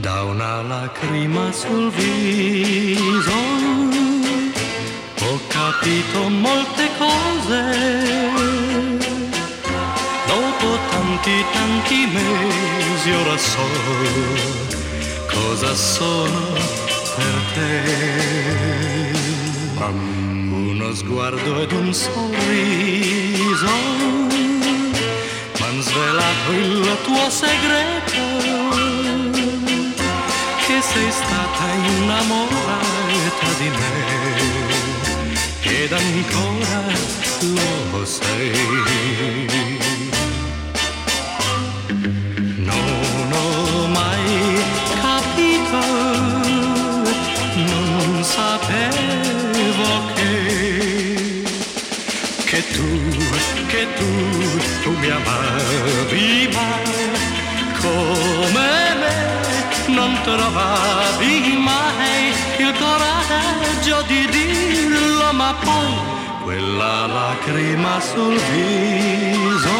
Da una lacrima sul viso ho capito molte cose. Dopo tanti tanti mesi ora so cosa sono per te. Uno sguardo ed un sorriso m'han svelato il tuo segreto che sei stata innamorata di me ed ancora lo sei. Che tu, che tu, tu mi amavi mai come me, non trovavi mai il coraggio di dirlo, ma poi quella lacrima sul viso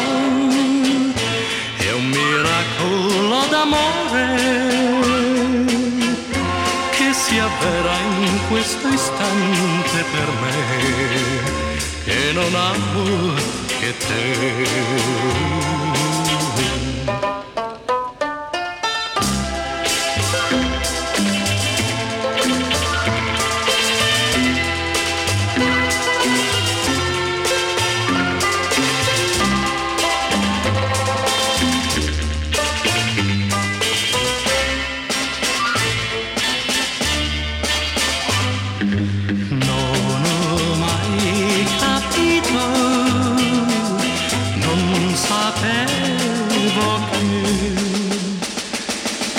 è un miracolo d'amore che si avvera in questo istante per me non amo che te. Sapevo che,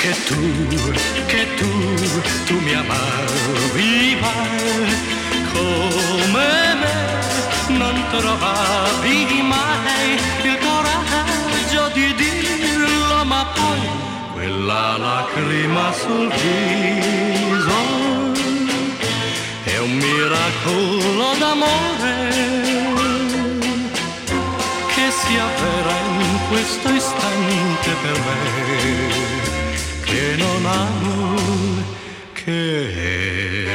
che tu, che tu, tu mi amavi mai come me, non trovavi mai il coraggio di dirlo, ma poi quella lacrima sul viso è un miracolo d'amore si avvera in questo istante per me che non amo che